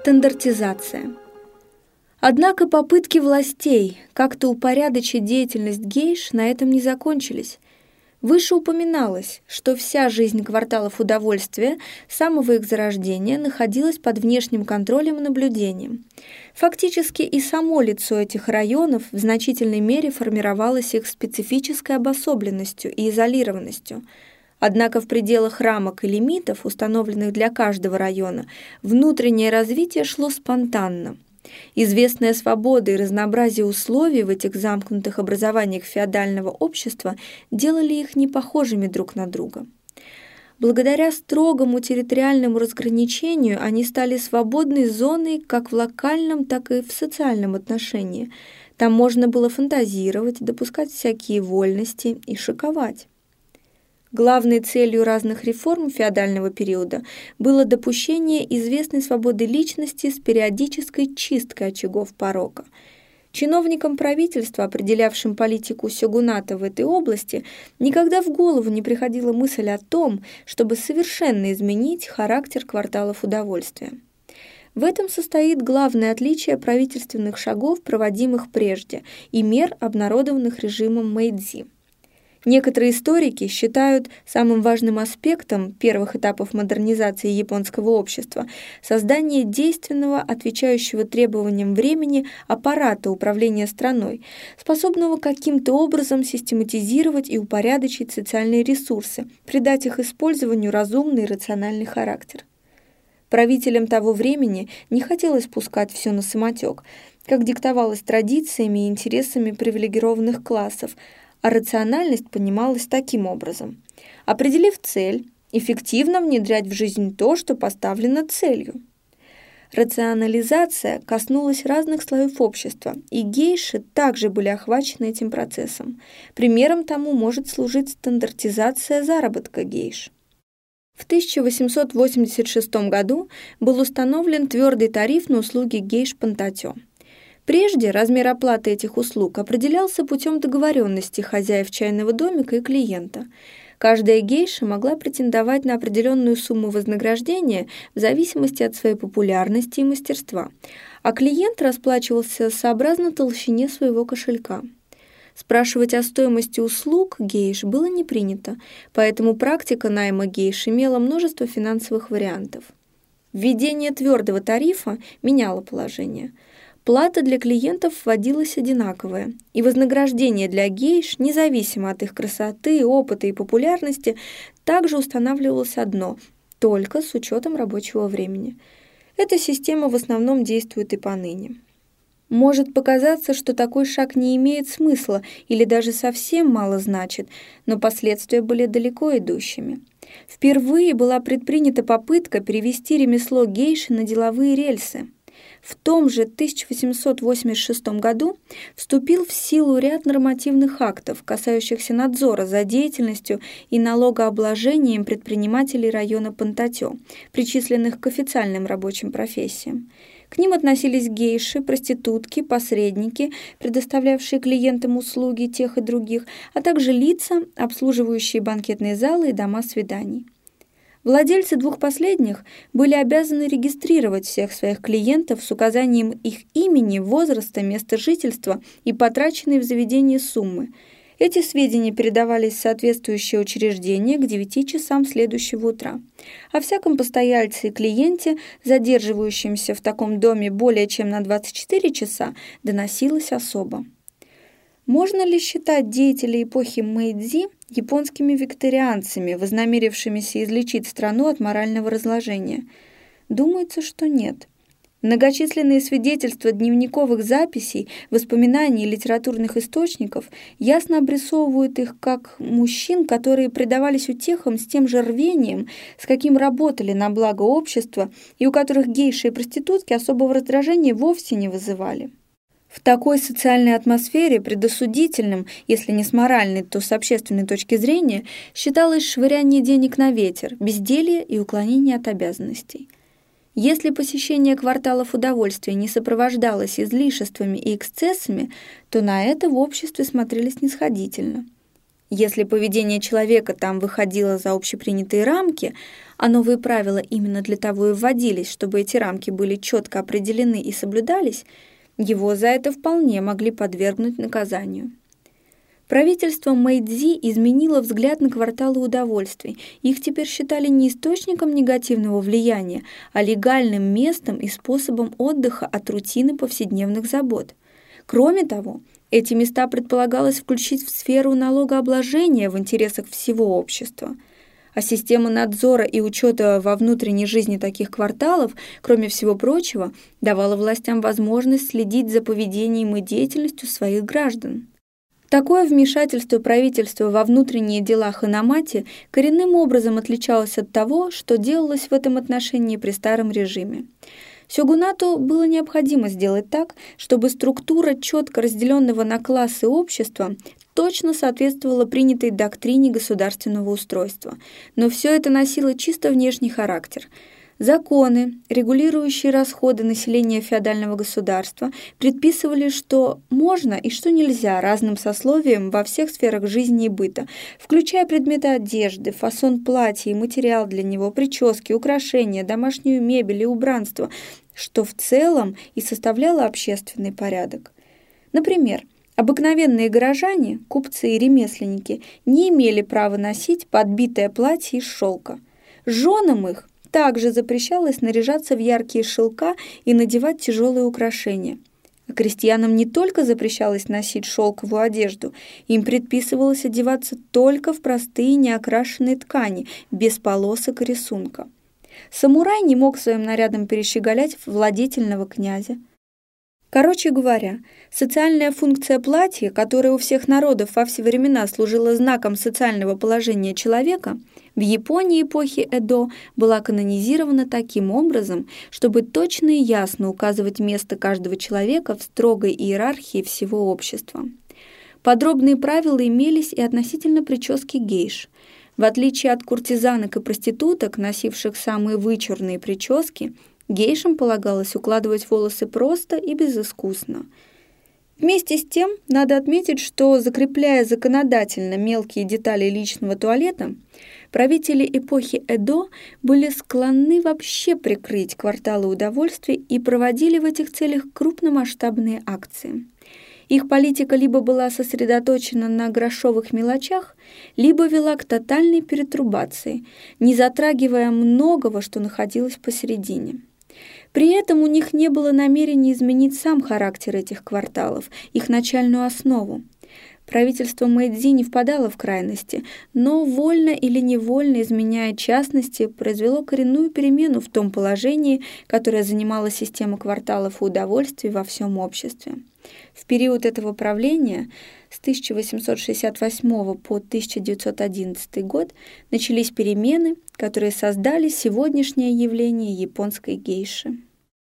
Стандартизация. Однако попытки властей как-то упорядочить деятельность гейш на этом не закончились. Выше упоминалось, что вся жизнь кварталов удовольствия с самого их зарождения находилась под внешним контролем и наблюдением. Фактически и само лицо этих районов в значительной мере формировалось их специфической обособленностью и изолированностью. Однако в пределах рамок и лимитов, установленных для каждого района, внутреннее развитие шло спонтанно – Известная свобода и разнообразие условий в этих замкнутых образованиях феодального общества делали их непохожими друг на друга. Благодаря строгому территориальному разграничению они стали свободной зоной как в локальном, так и в социальном отношении. Там можно было фантазировать, допускать всякие вольности и шиковать. Главной целью разных реформ феодального периода было допущение известной свободы личности с периодической чисткой очагов порока. Чиновникам правительства, определявшим политику сёгуната в этой области, никогда в голову не приходила мысль о том, чтобы совершенно изменить характер кварталов удовольствия. В этом состоит главное отличие правительственных шагов, проводимых прежде, и мер, обнародованных режимом Мэйдзи. Некоторые историки считают самым важным аспектом первых этапов модернизации японского общества создание действенного, отвечающего требованиям времени аппарата управления страной, способного каким-то образом систематизировать и упорядочить социальные ресурсы, придать их использованию разумный и рациональный характер. Правителям того времени не хотелось пускать все на самотек, как диктовалось традициями и интересами привилегированных классов, а рациональность понималась таким образом. Определив цель, эффективно внедрять в жизнь то, что поставлено целью. Рационализация коснулась разных слоев общества, и гейши также были охвачены этим процессом. Примером тому может служить стандартизация заработка гейш. В 1886 году был установлен твердый тариф на услуги гейш-пантатё. Прежде размер оплаты этих услуг определялся путем договоренности хозяев чайного домика и клиента. Каждая гейша могла претендовать на определенную сумму вознаграждения в зависимости от своей популярности и мастерства, а клиент расплачивался сообразно толщине своего кошелька. Спрашивать о стоимости услуг гейш было не принято, поэтому практика найма гейш имела множество финансовых вариантов. Введение твердого тарифа меняло положение – Плата для клиентов вводилась одинаковая, и вознаграждение для гейш, независимо от их красоты, опыта и популярности, также устанавливалось одно, только с учетом рабочего времени. Эта система в основном действует и поныне. Может показаться, что такой шаг не имеет смысла или даже совсем мало значит, но последствия были далеко идущими. Впервые была предпринята попытка перевести ремесло гейши на деловые рельсы – в том же 1886 году вступил в силу ряд нормативных актов, касающихся надзора за деятельностью и налогообложением предпринимателей района Пантатё, причисленных к официальным рабочим профессиям. К ним относились гейши, проститутки, посредники, предоставлявшие клиентам услуги тех и других, а также лица, обслуживающие банкетные залы и дома свиданий. Владельцы двух последних были обязаны регистрировать всех своих клиентов с указанием их имени, возраста, места жительства и потраченной в заведении суммы. Эти сведения передавались в соответствующее учреждение к 9 часам следующего утра. О всяком постояльце и клиенте, задерживающемся в таком доме более чем на 24 часа, доносилось особо. Можно ли считать деятелей эпохи Мэйдзи японскими викторианцами, вознамерившимися излечить страну от морального разложения? Думается, что нет. Многочисленные свидетельства дневниковых записей, воспоминаний и литературных источников ясно обрисовывают их как мужчин, которые предавались утехам с тем же рвением, с каким работали на благо общества, и у которых гейши и проститутки особого раздражения вовсе не вызывали. В такой социальной атмосфере предосудительным, если не с моральной, то с общественной точки зрения, считалось швыряние денег на ветер, безделье и уклонение от обязанностей. Если посещение кварталов удовольствия не сопровождалось излишествами и эксцессами, то на это в обществе смотрели снисходительно. Если поведение человека там выходило за общепринятые рамки, а новые правила именно для того и вводились, чтобы эти рамки были четко определены и соблюдались, его за это вполне могли подвергнуть наказанию. Правительство Мэйдзи изменило взгляд на кварталы удовольствий. Их теперь считали не источником негативного влияния, а легальным местом и способом отдыха от рутины повседневных забот. Кроме того, эти места предполагалось включить в сферу налогообложения в интересах всего общества. А система надзора и учета во внутренней жизни таких кварталов, кроме всего прочего, давала властям возможность следить за поведением и деятельностью своих граждан. Такое вмешательство правительства во внутренние дела Ханамати коренным образом отличалось от того, что делалось в этом отношении при старом режиме. Сёгунату было необходимо сделать так, чтобы структура четко разделенного на классы общества точно соответствовала принятой доктрине государственного устройства, но все это носило чисто внешний характер – Законы, регулирующие расходы населения феодального государства, предписывали, что можно и что нельзя разным сословиям во всех сферах жизни и быта, включая предметы одежды, фасон платья и материал для него, прически, украшения, домашнюю мебель и убранство, что в целом и составляло общественный порядок. Например, Обыкновенные горожане, купцы и ремесленники не имели права носить подбитое платье из шелка. Женам их также запрещалось наряжаться в яркие шелка и надевать тяжелые украшения. А крестьянам не только запрещалось носить шелковую одежду, им предписывалось одеваться только в простые неокрашенные ткани, без полосок и рисунка. Самурай не мог своим нарядом перещеголять владетельного князя. Короче говоря, социальная функция платья, которая у всех народов во все времена служила знаком социального положения человека, в Японии эпохи Эдо была канонизирована таким образом, чтобы точно и ясно указывать место каждого человека в строгой иерархии всего общества. Подробные правила имелись и относительно прически гейш. В отличие от куртизанок и проституток, носивших самые вычурные прически, Гейшам полагалось укладывать волосы просто и безыскусно. Вместе с тем, надо отметить, что, закрепляя законодательно мелкие детали личного туалета, правители эпохи Эдо были склонны вообще прикрыть кварталы удовольствий и проводили в этих целях крупномасштабные акции. Их политика либо была сосредоточена на грошовых мелочах, либо вела к тотальной перетрубации, не затрагивая многого, что находилось посередине. При этом у них не было намерения изменить сам характер этих кварталов, их начальную основу. Правительство Мэйдзи не впадало в крайности, но вольно или невольно, изменяя частности, произвело коренную перемену в том положении, которое занимала система кварталов и удовольствий во всем обществе. В период этого правления с 1868 по 1911 год начались перемены, которые создали сегодняшнее явление японской гейши.